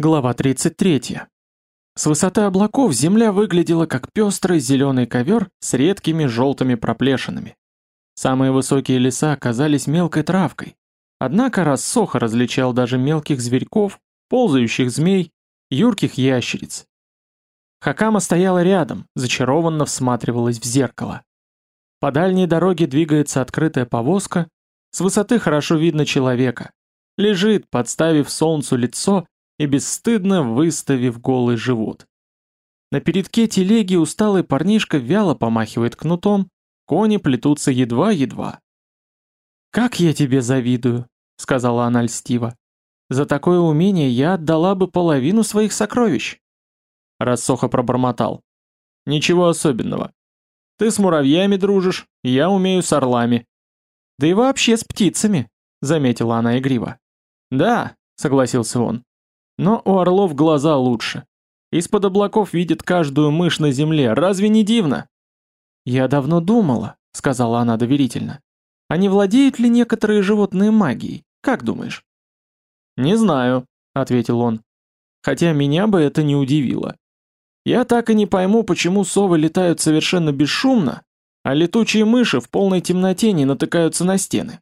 Глава 33. С высоты облаков земля выглядела как пестрый зеленый ковер с редкими желтыми проплешинами. Самые высокие леса оказались мелкой травкой, однако рассоха различал даже мелких зверьков, ползающих змей, юрких ящериц. Хакама стояла рядом, зачарованно всматривалась в зеркало. По дальней дороге двигается открытая повозка, с высоты хорошо видно человека. Лежит, подставив солнцу лицо, и бесстыдно выставив голый живот. На передке телеги усталый парнишка вяло помахивает кнутом, кони плетутся едва-едва. «Как я тебе завидую», — сказала она льстиво. «За такое умение я отдала бы половину своих сокровищ». Рассоха пробормотал. «Ничего особенного. Ты с муравьями дружишь, я умею с орлами». «Да и вообще с птицами», — заметила она игриво. «Да», — согласился он, но у орлов глаза лучше. Из-под облаков видит каждую мышь на земле, разве не дивно? «Я давно думала», — сказала она доверительно. «А не владеют ли некоторые животные магией? Как думаешь?» «Не знаю», — ответил он. «Хотя меня бы это не удивило. Я так и не пойму, почему совы летают совершенно бесшумно, а летучие мыши в полной темноте не натыкаются на стены.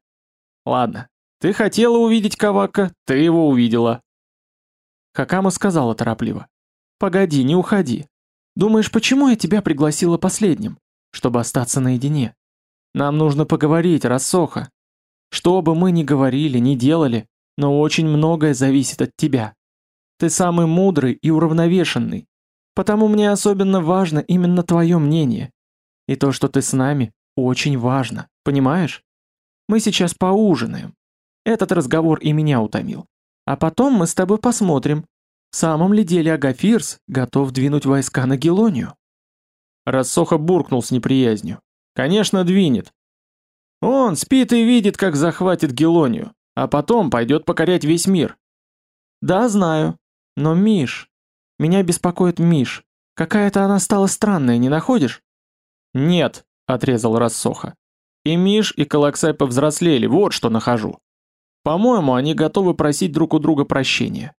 Ладно, ты хотела увидеть Кавака, ты его увидела. Хакама сказала торопливо. «Погоди, не уходи. Думаешь, почему я тебя пригласила последним? Чтобы остаться наедине. Нам нужно поговорить, Рассоха. Что бы мы ни говорили, ни делали, но очень многое зависит от тебя. Ты самый мудрый и уравновешенный, потому мне особенно важно именно твое мнение. И то, что ты с нами, очень важно, понимаешь? Мы сейчас поужинаем. Этот разговор и меня утомил. А потом мы с тобой посмотрим, в самом ли деле Агафирс готов двинуть войска на Гелонию. Рассоха буркнул с неприязнью. Конечно, двинет. Он спит и видит, как захватит Гелонию, а потом пойдет покорять весь мир. Да, знаю. Но Миш... Меня беспокоит Миш. Какая-то она стала странная, не находишь? Нет, отрезал Рассоха. И Миш, и Калаксай повзрослели, вот что нахожу. По-моему, они готовы просить друг у друга прощения.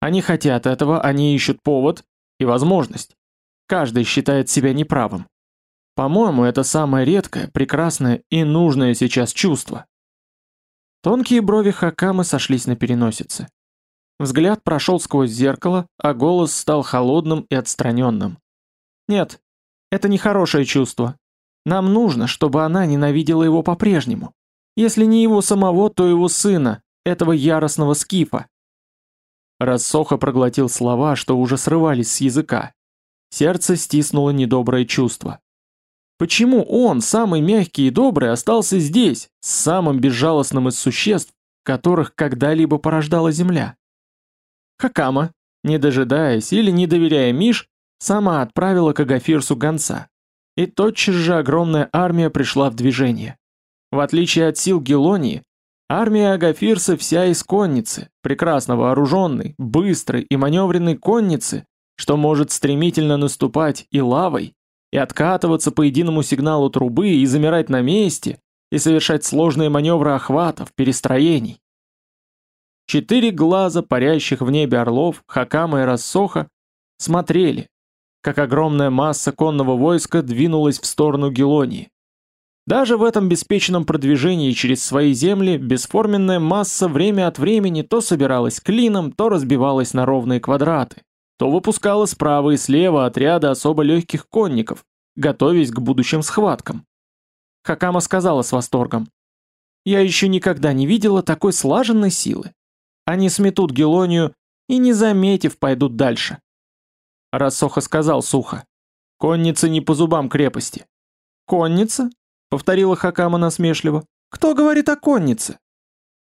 Они хотят этого, они ищут повод и возможность. Каждый считает себя неправым. По-моему, это самое редкое, прекрасное и нужное сейчас чувство. Тонкие брови Хакамы сошлись на переносице. Взгляд прошел сквозь зеркало, а голос стал холодным и отстраненным. Нет, это не хорошее чувство. Нам нужно, чтобы она ненавидела его по-прежнему. Если не его самого, то его сына, этого яростного скифа. Рассоха проглотил слова, что уже срывались с языка. Сердце стиснуло недоброе чувство. Почему он, самый мягкий и добрый, остался здесь, с самым безжалостным из существ, которых когда-либо порождала Земля? Хакама, не дожидаясь или не доверяя Миш, сама отправила к Агафирсу гонца. И тотчас же огромная армия пришла в движение. В отличие от сил Гелонии, армия Агафирса вся из конницы, прекрасно вооруженной, быстрой и маневренной конницы, что может стремительно наступать и лавой, и откатываться по единому сигналу трубы, и замирать на месте, и совершать сложные маневры охватов, перестроений. Четыре глаза парящих в небе орлов, Хакама и Рассоха, смотрели, как огромная масса конного войска двинулась в сторону Гелонии. Даже в этом беспечном продвижении через свои земли бесформенная масса время от времени то собиралась клином, то разбивалась на ровные квадраты, то выпускала справа и слева отряды особо легких конников, готовясь к будущим схваткам. Хакама сказала с восторгом, «Я еще никогда не видела такой слаженной силы. Они сметут Гелонию и, не заметив, пойдут дальше». Рассоха сказал сухо, «Конница не по зубам крепости». «Конница?» Повторила Хакама насмешливо. Кто говорит о коннице?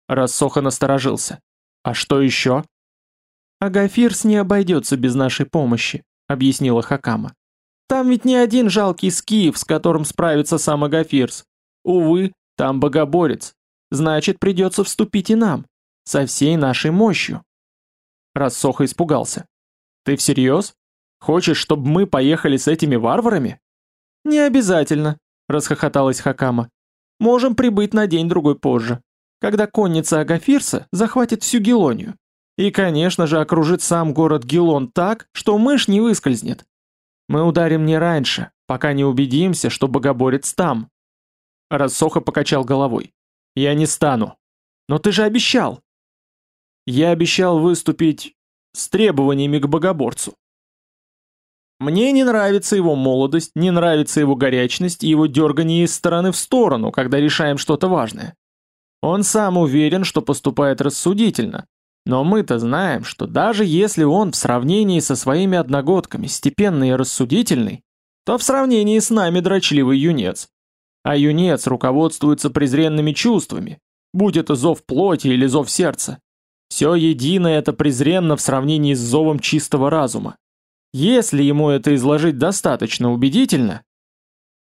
Рассоха насторожился. А что еще? Агафирс не обойдется без нашей помощи, объяснила Хакама. Там ведь не один жалкий скиф, с которым справится сам Агафирс. Увы, там богоборец. Значит, придется вступить и нам. Со всей нашей мощью. Рассоха испугался. Ты всерьез? Хочешь, чтобы мы поехали с этими варварами? Не обязательно, расхохоталась Хакама. Можем прибыть на день-другой позже, когда конница Агафирса захватит всю Гелонию. И, конечно же, окружит сам город Гелон так, что мышь не выскользнет. Мы ударим не раньше, пока не убедимся, что богоборец там. Рассоха покачал головой. Я не стану. Но ты же обещал. Я обещал выступить с требованиями к богоборцу. Мне не нравится его молодость, не нравится его горячность и его дергание из стороны в сторону, когда решаем что-то важное. Он сам уверен, что поступает рассудительно, но мы-то знаем, что даже если он в сравнении со своими одногодками степенный и рассудительный, то в сравнении с нами дрочливый юнец. А юнец руководствуется презренными чувствами, будь это зов плоти или зов сердца. Все единое это презренно в сравнении с зовом чистого разума. Если ему это изложить достаточно убедительно...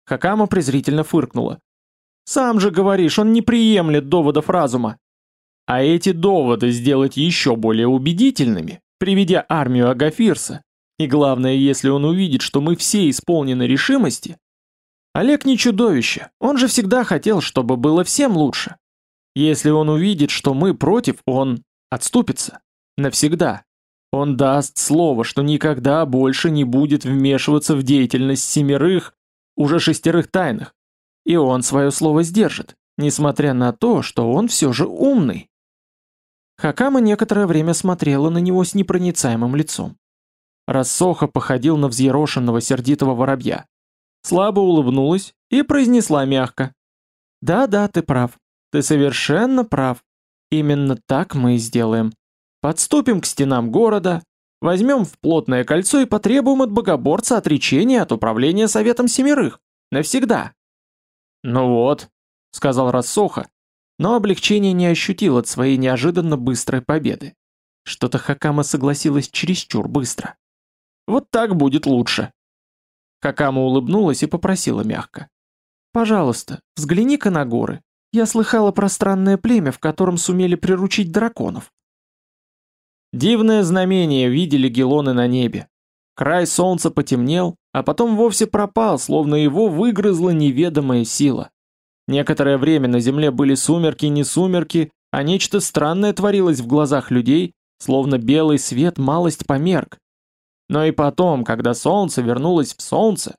Хакама презрительно фыркнула. Сам же говоришь, он не приемлет доводов разума. А эти доводы сделать еще более убедительными, приведя армию Агафирса, и главное, если он увидит, что мы все исполнены решимости... Олег не чудовище, он же всегда хотел, чтобы было всем лучше. Если он увидит, что мы против, он отступится. Навсегда. Он даст слово, что никогда больше не будет вмешиваться в деятельность семерых, уже шестерых тайных. И он свое слово сдержит, несмотря на то, что он все же умный. Хакама некоторое время смотрела на него с непроницаемым лицом. Рассоха походил на взъерошенного сердитого воробья. Слабо улыбнулась и произнесла мягко. «Да-да, ты прав. Ты совершенно прав. Именно так мы и сделаем. Подступим к стенам города, возьмем в плотное кольцо и потребуем от богоборца отречения от управления Советом Семерых. Навсегда. «Ну вот», — сказал Рассоха, но облегчение не ощутил от своей неожиданно быстрой победы. Что-то Хакама согласилась чересчур быстро. «Вот так будет лучше». Хакама улыбнулась и попросила мягко. «Пожалуйста, взгляни-ка на горы. Я слыхала про странное племя, в котором сумели приручить драконов. Дивное знамение видели гелоны на небе. Край солнца потемнел, а потом вовсе пропал, словно его выгрызла неведомая сила. Некоторое время на земле были сумерки не сумерки, а нечто странное творилось в глазах людей, словно белый свет малость померк. Но и потом, когда солнце вернулось в солнце,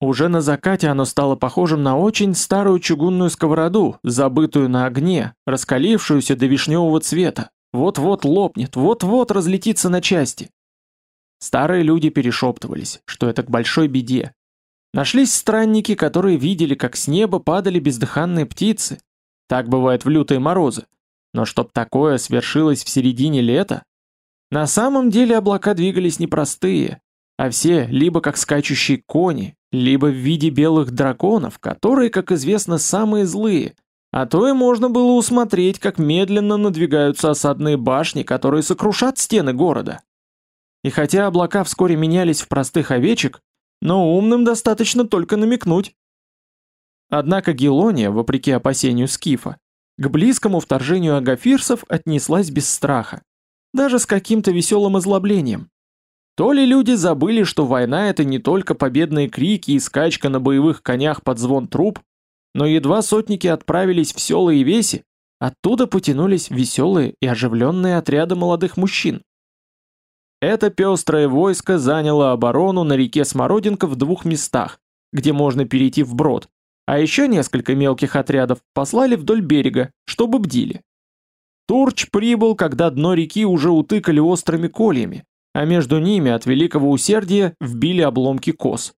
уже на закате оно стало похожим на очень старую чугунную сковороду, забытую на огне, раскалившуюся до вишневого цвета. Вот-вот лопнет, вот-вот разлетится на части. Старые люди перешептывались, что это к большой беде. Нашлись странники, которые видели, как с неба падали бездыханные птицы. Так бывает в лютые морозы. Но чтоб такое свершилось в середине лета? На самом деле облака двигались непростые, а все либо как скачущие кони, либо в виде белых драконов, которые, как известно, самые злые – а то и можно было усмотреть, как медленно надвигаются осадные башни, которые сокрушат стены города. И хотя облака вскоре менялись в простых овечек, но умным достаточно только намекнуть. Однако Гелония, вопреки опасению Скифа, к близкому вторжению агафирсов отнеслась без страха, даже с каким-то веселым озлоблением. То ли люди забыли, что война это не только победные крики и скачка на боевых конях под звон труп, но едва сотники отправились в села и веси, оттуда потянулись веселые и оживленные отряды молодых мужчин. Это пестрое войско заняло оборону на реке Смородинка в двух местах, где можно перейти вброд, а еще несколько мелких отрядов послали вдоль берега, чтобы бдили. Турч прибыл, когда дно реки уже утыкали острыми кольями, а между ними от великого усердия вбили обломки кос.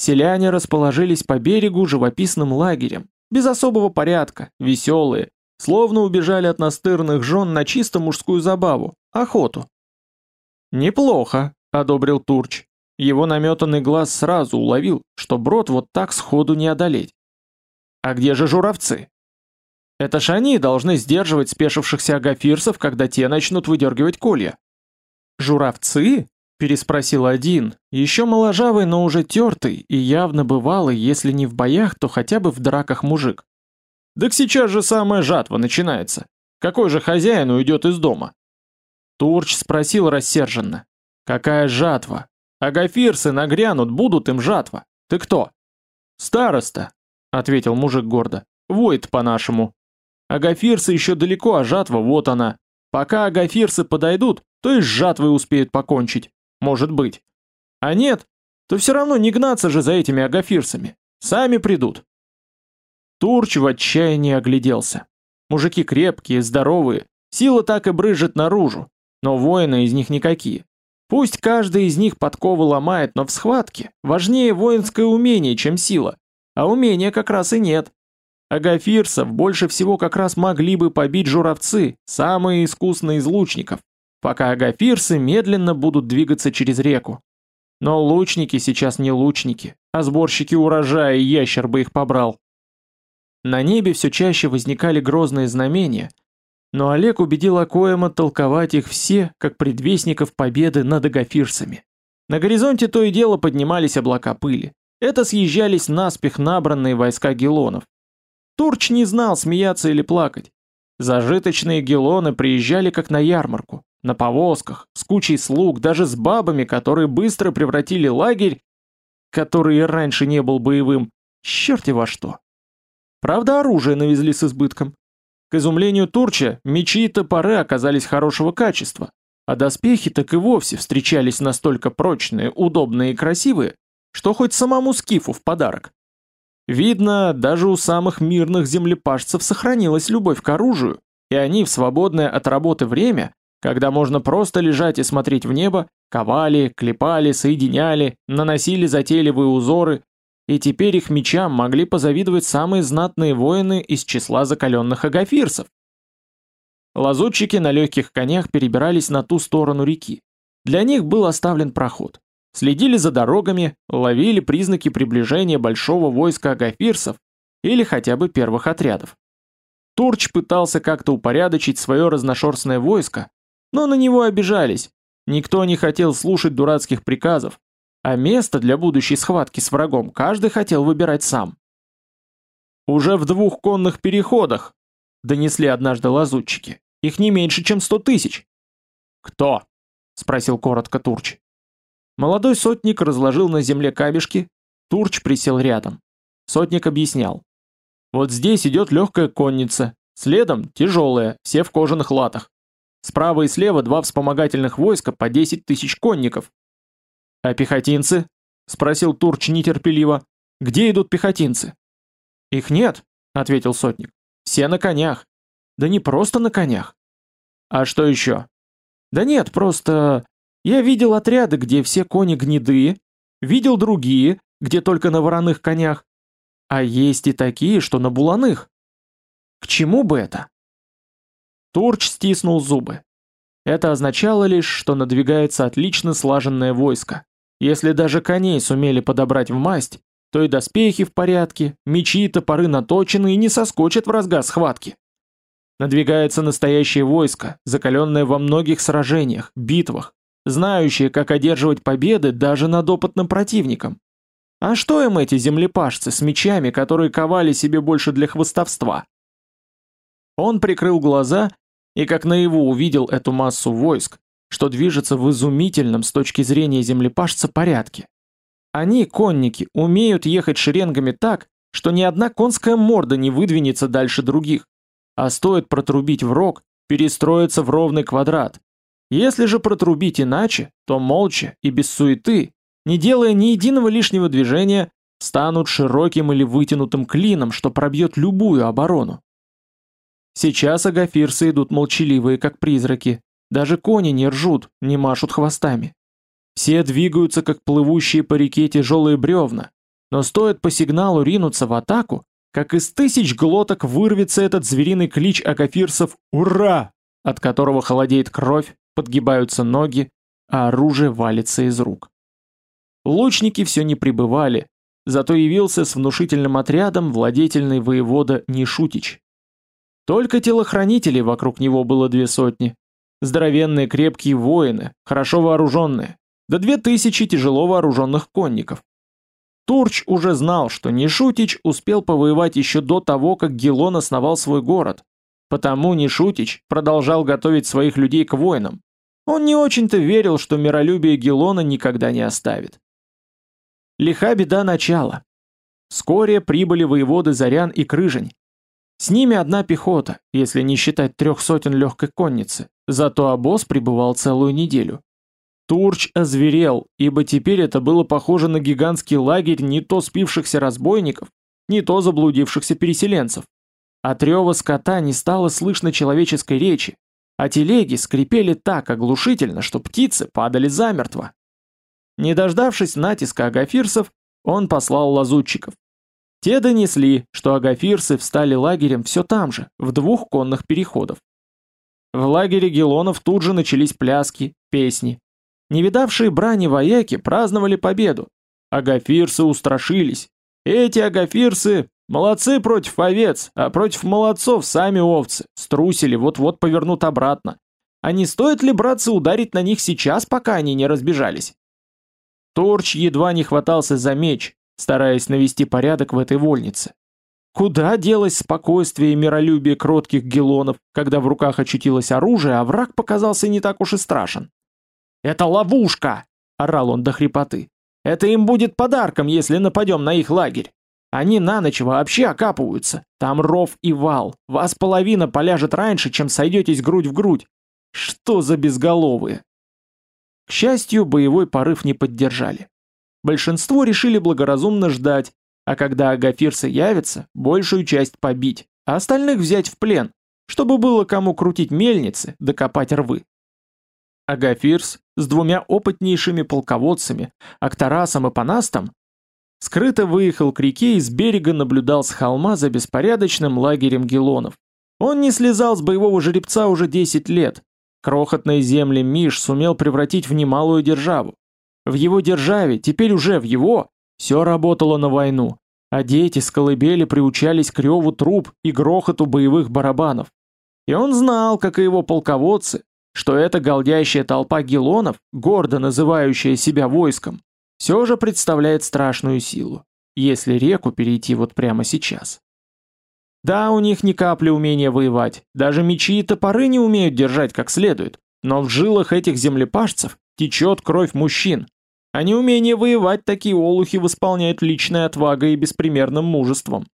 Селяне расположились по берегу живописным лагерем, без особого порядка, веселые, словно убежали от настырных жен на чисто мужскую забаву, охоту. «Неплохо», — одобрил Турч. Его наметанный глаз сразу уловил, что брод вот так сходу не одолеть. «А где же журавцы?» «Это ж они должны сдерживать спешившихся агафирцев, когда те начнут выдергивать колья». «Журавцы?» Переспросил один, еще моложавый, но уже тертый и явно бывалый, если не в боях, то хотя бы в драках мужик. «Так сейчас же самая жатва начинается. Какой же хозяин уйдет из дома?» Турч спросил рассерженно. «Какая жатва? Агафирсы нагрянут, будут им жатва. Ты кто?» «Староста», — ответил мужик гордо. «Воет по-нашему. Агафирсы еще далеко, а жатва вот она. Пока агафирсы подойдут, то и с жатвой успеют покончить. Может быть. А нет, то все равно не гнаться же за этими агафирсами. Сами придут. Турч в отчаянии огляделся. Мужики крепкие, здоровые, сила так и брызжет наружу, но воины из них никакие. Пусть каждый из них подковы ломает, но в схватке важнее воинское умение, чем сила, а умения как раз и нет. Агафирсов больше всего как раз могли бы побить журавцы, самые искусные из лучников, пока агафирсы медленно будут двигаться через реку. Но лучники сейчас не лучники, а сборщики урожая и ящер бы их побрал. На небе все чаще возникали грозные знамения, но Олег убедил Акоема толковать их все, как предвестников победы над агафирсами. На горизонте то и дело поднимались облака пыли. Это съезжались наспех набранные войска гелонов. Турч не знал, смеяться или плакать. Зажиточные гелоны приезжали как на ярмарку, на повозках, с кучей слуг, даже с бабами, которые быстро превратили лагерь, который раньше не был боевым, черти во что. Правда, оружие навезли с избытком. К изумлению Турча, мечи и топоры оказались хорошего качества, а доспехи так и вовсе встречались настолько прочные, удобные и красивые, что хоть самому скифу в подарок. Видно, даже у самых мирных землепашцев сохранилась любовь к оружию, и они в свободное от работы время, когда можно просто лежать и смотреть в небо, ковали, клепали, соединяли, наносили затейливые узоры, и теперь их мечам могли позавидовать самые знатные воины из числа закаленных агафирсов. Лазутчики на легких конях перебирались на ту сторону реки. Для них был оставлен проход. Следили за дорогами, ловили признаки приближения большого войска агафирсов или хотя бы первых отрядов. Турч пытался как-то упорядочить свое разношерстное войско, но на него обижались. Никто не хотел слушать дурацких приказов, а место для будущей схватки с врагом каждый хотел выбирать сам. «Уже в двух конных переходах», — донесли однажды лазутчики. «Их не меньше, чем сто тысяч». «Кто?» — спросил коротко Турч. Молодой сотник разложил на земле камешки, Турч присел рядом. Сотник объяснял. «Вот здесь идет легкая конница, следом тяжелая, все в кожаных латах. Справа и слева два вспомогательных войска по 10 тысяч конников, «А пехотинцы?» — спросил Турч нетерпеливо. «Где идут пехотинцы?» «Их нет», — ответил сотник. «Все на конях». «Да не просто на конях». «А что еще?» «Да нет, просто... Я видел отряды, где все кони гнедые, видел другие, где только на вороных конях, а есть и такие, что на буланых. К чему бы это?» Турч стиснул зубы. Это означало лишь, что надвигается отлично слаженное войско. Если даже коней сумели подобрать в масть, то и доспехи в порядке, мечи и топоры наточены и не соскочат в разгар схватки. Надвигается настоящее войско, закаленное во многих сражениях, битвах, знающее, как одерживать победы даже над опытным противником. А что им эти землепашцы с мечами, которые ковали себе больше для хвостовства? Он прикрыл глаза и как наяву увидел эту массу войск, что движется в изумительном с точки зрения землепашца порядке. Они, конники, умеют ехать шеренгами так, что ни одна конская морда не выдвинется дальше других, а стоит протрубить в рог, перестроиться в ровный квадрат. Если же протрубить иначе, то молча и без суеты, не делая ни единого лишнего движения, станут широким или вытянутым клином, что пробьет любую оборону. Сейчас агафирсы идут молчаливые, как призраки, даже кони не ржут, не машут хвостами. Все двигаются, как плывущие по реке тяжелые бревна, но стоит по сигналу ринуться в атаку, как из тысяч глоток вырвется этот звериный клич акафирсов «Ура!», от которого холодеет кровь, подгибаются ноги, а оружие валится из рук. Лучники все не прибывали, зато явился с внушительным отрядом владетельный воевода Нишутич. Только телохранителей вокруг него было две сотни, Здоровенные крепкие воины, хорошо вооруженные, до две тысячи тяжело вооруженных конников. Турч уже знал, что Нишутич успел повоевать еще до того, как Гелон основал свой город. Потому Нишутич продолжал готовить своих людей к воинам. Он не очень-то верил, что миролюбие Гелона никогда не оставит. Лиха беда начала. Вскоре прибыли воеводы Зарян и Крыжень. С ними одна пехота, если не считать трех сотен легкой конницы, Зато обоз пребывал целую неделю. Турч озверел, ибо теперь это было похоже на гигантский лагерь не то спившихся разбойников, не то заблудившихся переселенцев. От рева скота не стало слышно человеческой речи, а телеги скрипели так оглушительно, что птицы падали замертво. Не дождавшись натиска агафирсов, он послал лазутчиков. Те донесли, что агафирсы встали лагерем все там же, в двух конных переходов. В лагере гелонов тут же начались пляски, песни. Не видавшие брани вояки праздновали победу. Агафирсы устрашились. Эти агафирсы молодцы против овец, а против молодцов сами овцы. Струсили, вот-вот повернут обратно. А не стоит ли, братцы, ударить на них сейчас, пока они не разбежались? Торч едва не хватался за меч, стараясь навести порядок в этой вольнице. Куда делось спокойствие и миролюбие кротких гелонов, когда в руках очутилось оружие, а враг показался не так уж и страшен? «Это ловушка!» — орал он до хрипоты. «Это им будет подарком, если нападем на их лагерь. Они на ночь вообще окапываются. Там ров и вал. Вас половина поляжет раньше, чем сойдетесь грудь в грудь. Что за безголовые?» К счастью, боевой порыв не поддержали. Большинство решили благоразумно ждать, а когда агафирсы явятся, большую часть побить, а остальных взять в плен, чтобы было кому крутить мельницы, докопать рвы. Агафирс с двумя опытнейшими полководцами, Актарасом и Панастом, скрыто выехал к реке и с берега наблюдал с холма за беспорядочным лагерем гелонов. Он не слезал с боевого жеребца уже 10 лет. Крохотные земли Миш сумел превратить в немалую державу. В его державе, теперь уже в его, все работало на войну, а дети с колыбели приучались к реву труп и грохоту боевых барабанов. И он знал, как и его полководцы, что эта голдящая толпа гелонов, гордо называющая себя войском, все же представляет страшную силу, если реку перейти вот прямо сейчас. Да, у них ни капли умения воевать, даже мечи и топоры не умеют держать как следует, но в жилах этих землепашцев течет кровь мужчин, а неумение воевать такие олухи восполняют личной отвагой и беспримерным мужеством.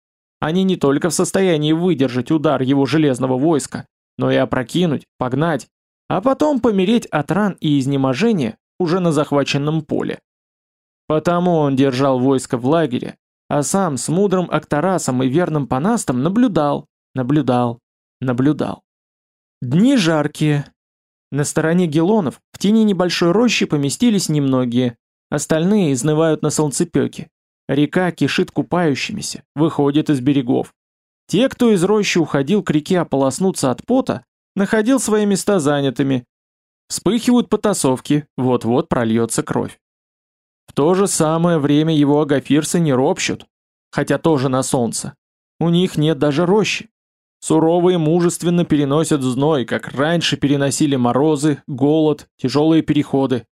Они не только в состоянии выдержать удар его железного войска, но и опрокинуть, погнать, а потом помереть от ран и изнеможения уже на захваченном поле. Потому он держал войско в лагере, а сам с мудрым Актарасом и верным Панастом наблюдал, наблюдал, наблюдал. Дни жаркие. На стороне гелонов в тени небольшой рощи поместились немногие, остальные изнывают на солнцепеке. Река кишит купающимися, выходит из берегов. Те, кто из рощи уходил к реке ополоснуться от пота, находил свои места занятыми. Вспыхивают потасовки, вот-вот прольется кровь. В то же самое время его агафирсы не ропщут, хотя тоже на солнце. У них нет даже рощи. Суровые мужественно переносят зной, как раньше переносили морозы, голод, тяжелые переходы.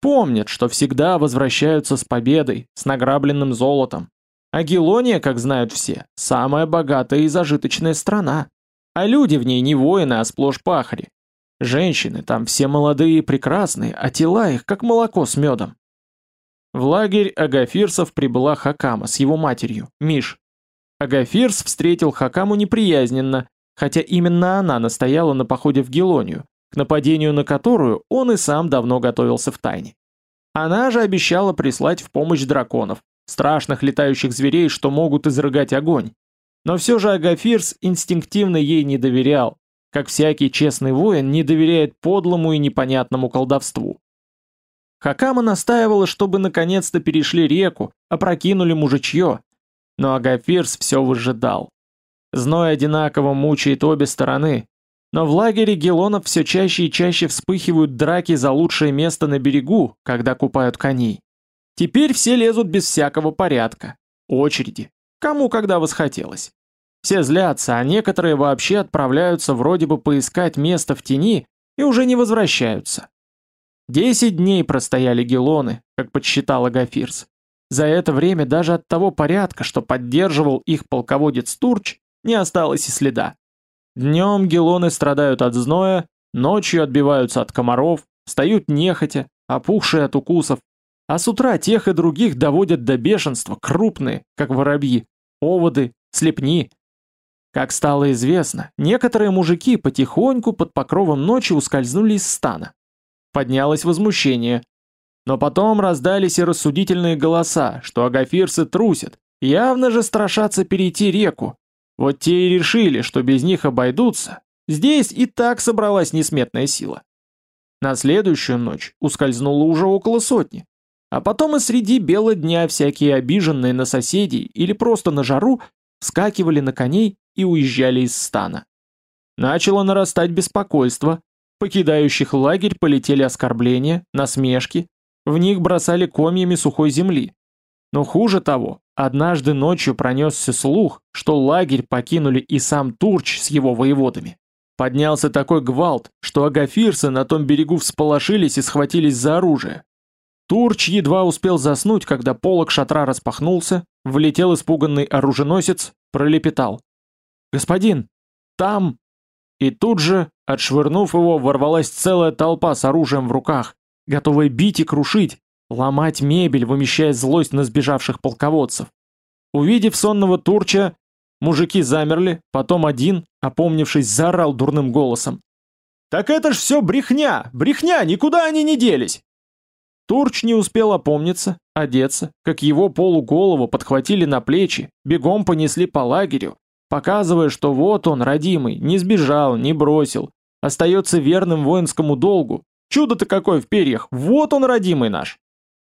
Помнят, что всегда возвращаются с победой, с награбленным золотом. А Гелония, как знают все, самая богатая и зажиточная страна. А люди в ней не воины, а сплошь пахари. Женщины там все молодые и прекрасные, а тела их как молоко с медом. В лагерь Агафирсов прибыла Хакама с его матерью, Миш. Агафирс встретил Хакаму неприязненно, хотя именно она настояла на походе в Гелонию, к нападению на которую он и сам давно готовился в тайне. Она же обещала прислать в помощь драконов, страшных летающих зверей, что могут изрыгать огонь, но все же Агафирс инстинктивно ей не доверял, как всякий честный воин не доверяет подлому и непонятному колдовству. Хакама настаивала, чтобы наконец-то перешли реку, опрокинули мужичье, но Агафирс все выжидал. Зной одинаково мучает обе стороны, но в лагере гелонов все чаще и чаще вспыхивают драки за лучшее место на берегу, когда купают коней. Теперь все лезут без всякого порядка, очереди, кому когда восхотелось. Все злятся, а некоторые вообще отправляются вроде бы поискать место в тени и уже не возвращаются. Десять дней простояли гелоны, как подсчитал Агафирс. За это время даже от того порядка, что поддерживал их полководец Турч, не осталось и следа. Днем гелоны страдают от зноя, ночью отбиваются от комаров, встают нехотя, опухшие от укусов, а с утра тех и других доводят до бешенства крупные, как воробьи, оводы, слепни, Как стало известно, некоторые мужики потихоньку под покровом ночи ускользнули из стана. Поднялось возмущение. Но потом раздались и рассудительные голоса, что агафирцы трусят, явно же страшатся перейти реку. Вот те и решили, что без них обойдутся. Здесь и так собралась несметная сила. На следующую ночь ускользнуло уже около сотни. А потом и среди бела дня всякие обиженные на соседей или просто на жару вскакивали на коней и уезжали из стана. Начало нарастать беспокойство, покидающих лагерь полетели оскорбления, насмешки, в них бросали комьями сухой земли. Но хуже того, однажды ночью пронесся слух, что лагерь покинули и сам Турч с его воеводами. Поднялся такой гвалт, что агафирцы на том берегу всполошились и схватились за оружие. Турч едва успел заснуть, когда полог шатра распахнулся, влетел испуганный оруженосец, пролепетал. «Господин, там...» И тут же, отшвырнув его, ворвалась целая толпа с оружием в руках, готовая бить и крушить, ломать мебель, вымещая злость на сбежавших полководцев. Увидев сонного Турча, мужики замерли, потом один, опомнившись, заорал дурным голосом. «Так это ж все брехня! Брехня! Никуда они не делись!» Турч не успел опомниться, одеться, как его полуголову подхватили на плечи, бегом понесли по лагерю, показывая, что вот он, родимый, не сбежал, не бросил, остается верным воинскому долгу. Чудо-то какое в перьях, вот он, родимый наш.